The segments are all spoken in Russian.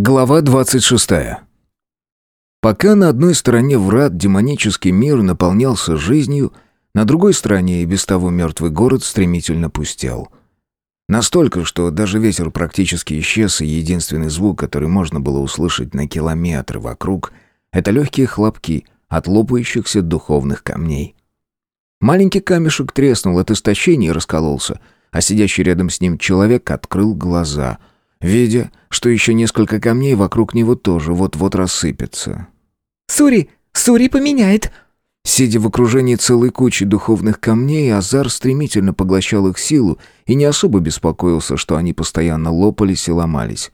Глава 26. Пока на одной стороне врат демонический мир наполнялся жизнью, на другой стороне и без того мертвый город стремительно пустел. Настолько, что даже ветер практически исчез, и единственный звук, который можно было услышать на километры вокруг, это легкие хлопки от лопающихся духовных камней. Маленький камешек треснул от истощения и раскололся, а сидящий рядом с ним человек открыл глаза — видя, что еще несколько камней вокруг него тоже вот-вот рассыпятся. «Сури! Сури поменяет!» Сидя в окружении целой кучи духовных камней, Азар стремительно поглощал их силу и не особо беспокоился, что они постоянно лопались и ломались.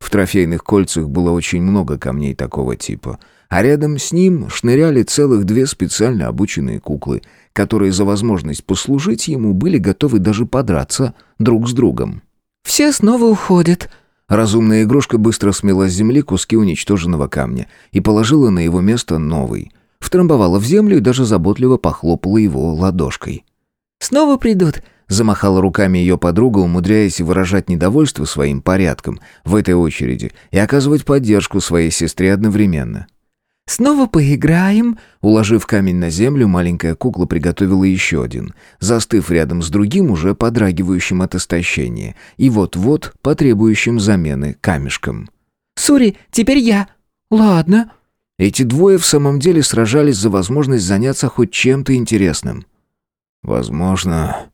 В трофейных кольцах было очень много камней такого типа, а рядом с ним шныряли целых две специально обученные куклы, которые за возможность послужить ему были готовы даже подраться друг с другом. «Все снова уходят». Разумная игрушка быстро смела с земли куски уничтоженного камня и положила на его место новый. Втрамбовала в землю и даже заботливо похлопала его ладошкой. «Снова придут», — замахала руками ее подруга, умудряясь выражать недовольство своим порядком в этой очереди и оказывать поддержку своей сестре одновременно. «Снова поиграем?» Уложив камень на землю, маленькая кукла приготовила еще один, застыв рядом с другим, уже подрагивающим от истощения, и вот-вот потребующим замены камешком. «Сури, теперь я!» «Ладно». Эти двое в самом деле сражались за возможность заняться хоть чем-то интересным. «Возможно,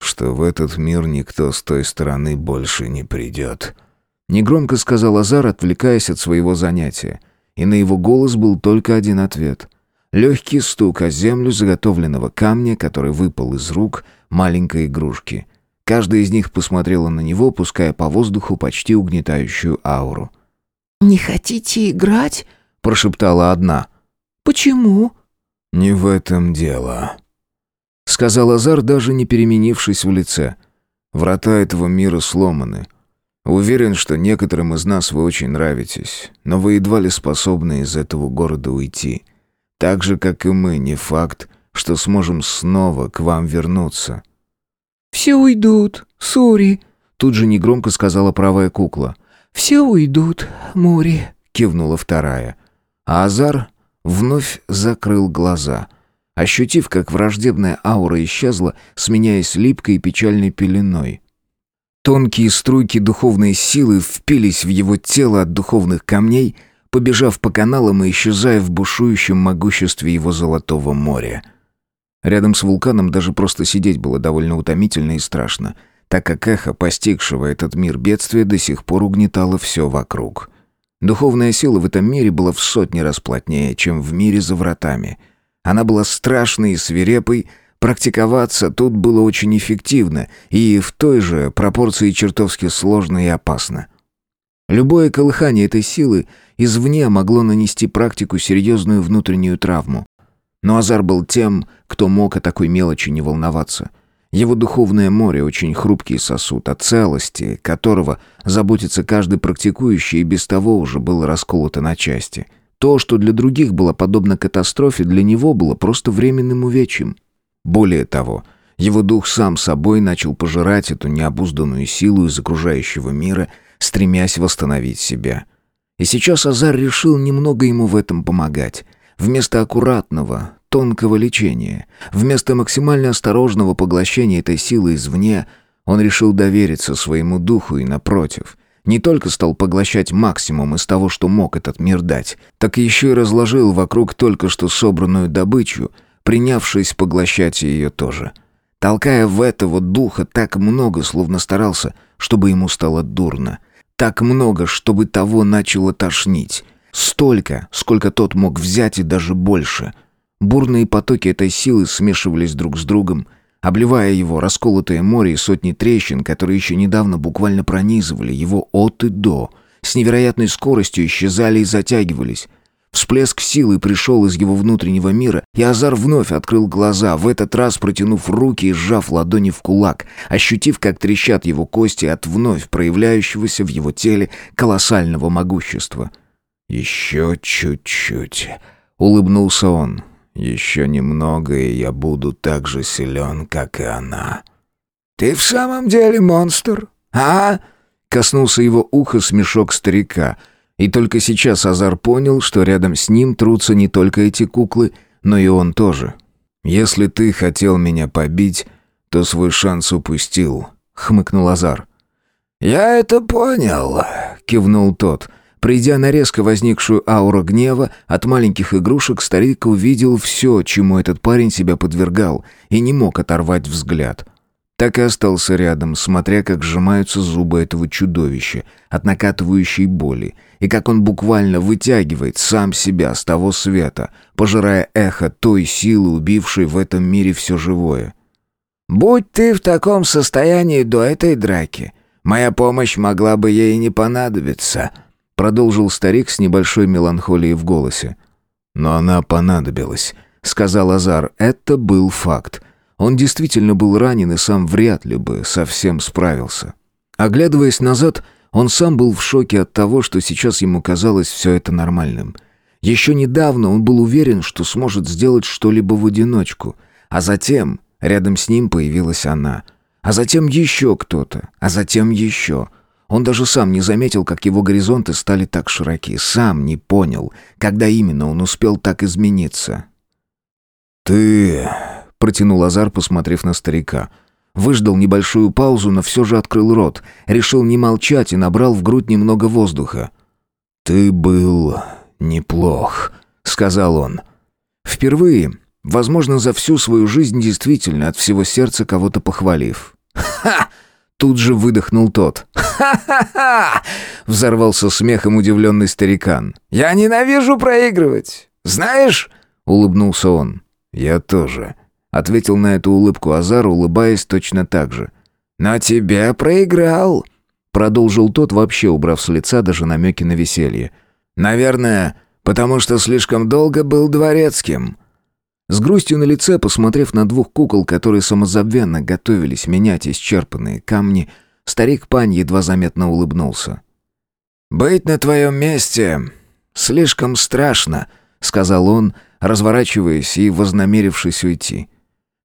что в этот мир никто с той стороны больше не придет», — негромко сказал Азар, отвлекаясь от своего занятия и на его голос был только один ответ. Легкий стук о землю заготовленного камня, который выпал из рук маленькой игрушки. Каждая из них посмотрела на него, пуская по воздуху почти угнетающую ауру. «Не хотите играть?» – прошептала одна. «Почему?» «Не в этом дело», — сказал Азар, даже не переменившись в лице. «Врата этого мира сломаны». Уверен, что некоторым из нас вы очень нравитесь, но вы едва ли способны из этого города уйти. Так же, как и мы, не факт, что сможем снова к вам вернуться». «Все уйдут, Сури», — тут же негромко сказала правая кукла. «Все уйдут, Мури», — кивнула вторая. А Азар вновь закрыл глаза, ощутив, как враждебная аура исчезла, сменяясь липкой и печальной пеленой — Тонкие струйки духовной силы впились в его тело от духовных камней, побежав по каналам и исчезая в бушующем могуществе его золотого моря. Рядом с вулканом даже просто сидеть было довольно утомительно и страшно, так как эхо, постигшего этот мир бедствия, до сих пор угнетало все вокруг. Духовная сила в этом мире была в сотни раз плотнее, чем в мире за вратами. Она была страшной и свирепой, Практиковаться тут было очень эффективно и в той же пропорции чертовски сложно и опасно. Любое колыхание этой силы извне могло нанести практику серьезную внутреннюю травму. Но Азар был тем, кто мог о такой мелочи не волноваться. Его духовное море очень хрупкий сосуд, о целости которого заботится каждый практикующий и без того уже было расколото на части. То, что для других было подобно катастрофе, для него было просто временным увечьем. Более того, его дух сам собой начал пожирать эту необузданную силу из окружающего мира, стремясь восстановить себя. И сейчас Азар решил немного ему в этом помогать. Вместо аккуратного, тонкого лечения, вместо максимально осторожного поглощения этой силы извне, он решил довериться своему духу и, напротив, не только стал поглощать максимум из того, что мог этот мир дать, так еще и разложил вокруг только что собранную добычу — принявшись поглощать ее тоже. Толкая в этого духа так много, словно старался, чтобы ему стало дурно. Так много, чтобы того начало тошнить. Столько, сколько тот мог взять и даже больше. Бурные потоки этой силы смешивались друг с другом, обливая его расколотое море и сотни трещин, которые еще недавно буквально пронизывали его от и до, с невероятной скоростью исчезали и затягивались, Всплеск силы пришел из его внутреннего мира, и Азар вновь открыл глаза, в этот раз протянув руки и сжав ладони в кулак, ощутив, как трещат его кости от вновь проявляющегося в его теле колоссального могущества. «Еще чуть-чуть», — улыбнулся он. «Еще немного, и я буду так же силен, как и она». «Ты в самом деле монстр, а?» Коснулся его уха смешок старика. И только сейчас Азар понял, что рядом с ним трутся не только эти куклы, но и он тоже. «Если ты хотел меня побить, то свой шанс упустил», — хмыкнул Азар. «Я это понял», — кивнул тот. Придя на резко возникшую ауру гнева, от маленьких игрушек старик увидел все, чему этот парень себя подвергал, и не мог оторвать взгляд. Так и остался рядом, смотря, как сжимаются зубы этого чудовища от накатывающей боли, и как он буквально вытягивает сам себя с того света, пожирая эхо той силы, убившей в этом мире все живое. «Будь ты в таком состоянии до этой драки, моя помощь могла бы ей не понадобиться», продолжил старик с небольшой меланхолией в голосе. «Но она понадобилась», — сказал Азар. «Это был факт. Он действительно был ранен и сам вряд ли бы совсем справился. Оглядываясь назад, он сам был в шоке от того, что сейчас ему казалось все это нормальным. Еще недавно он был уверен, что сможет сделать что-либо в одиночку, а затем рядом с ним появилась она, а затем еще кто-то, а затем еще. Он даже сам не заметил, как его горизонты стали так широки, сам не понял, когда именно он успел так измениться. «Ты протянул Азар, посмотрев на старика. Выждал небольшую паузу, но все же открыл рот. Решил не молчать и набрал в грудь немного воздуха. «Ты был неплох», — сказал он. Впервые, возможно, за всю свою жизнь действительно от всего сердца кого-то похвалив. «Ха!» Тут же выдохнул тот. «Ха-ха-ха!» — взорвался смехом удивленный старикан. «Я ненавижу проигрывать! Знаешь...» — улыбнулся он. «Я тоже», Ответил на эту улыбку Азар, улыбаясь точно так же. «Но тебя проиграл», — продолжил тот, вообще убрав с лица даже намеки на веселье. «Наверное, потому что слишком долго был дворецким». С грустью на лице, посмотрев на двух кукол, которые самозабвенно готовились менять исчерпанные камни, старик Пань едва заметно улыбнулся. «Быть на твоем месте слишком страшно», — сказал он, разворачиваясь и вознамерившись уйти.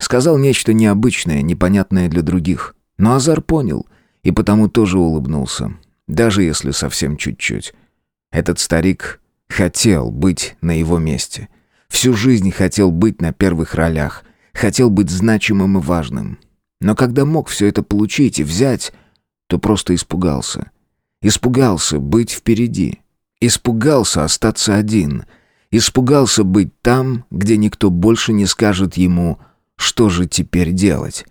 Сказал нечто необычное, непонятное для других. Но Азар понял и потому тоже улыбнулся. Даже если совсем чуть-чуть. Этот старик хотел быть на его месте. Всю жизнь хотел быть на первых ролях. Хотел быть значимым и важным. Но когда мог все это получить и взять, то просто испугался. Испугался быть впереди. Испугался остаться один. Испугался быть там, где никто больше не скажет ему «вы». Что же теперь делать?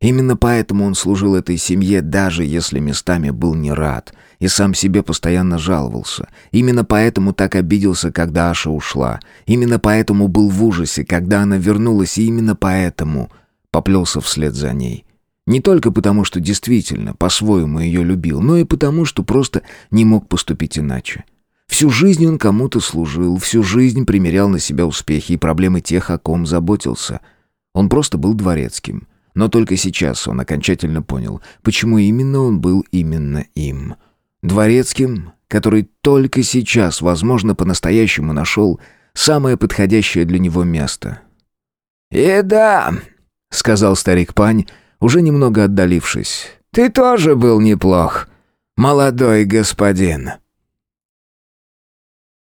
Именно поэтому он служил этой семье, даже если местами был не рад, и сам себе постоянно жаловался. Именно поэтому так обиделся, когда Аша ушла. Именно поэтому был в ужасе, когда она вернулась, и именно поэтому поплелся вслед за ней. Не только потому, что действительно по-своему ее любил, но и потому, что просто не мог поступить иначе. Всю жизнь он кому-то служил, всю жизнь примерял на себя успехи и проблемы тех, о ком заботился – он просто был дворецким. Но только сейчас он окончательно понял, почему именно он был именно им. Дворецким, который только сейчас, возможно, по-настоящему нашел самое подходящее для него место. «И да», — сказал старик Пань, уже немного отдалившись, — «ты тоже был неплох, молодой господин».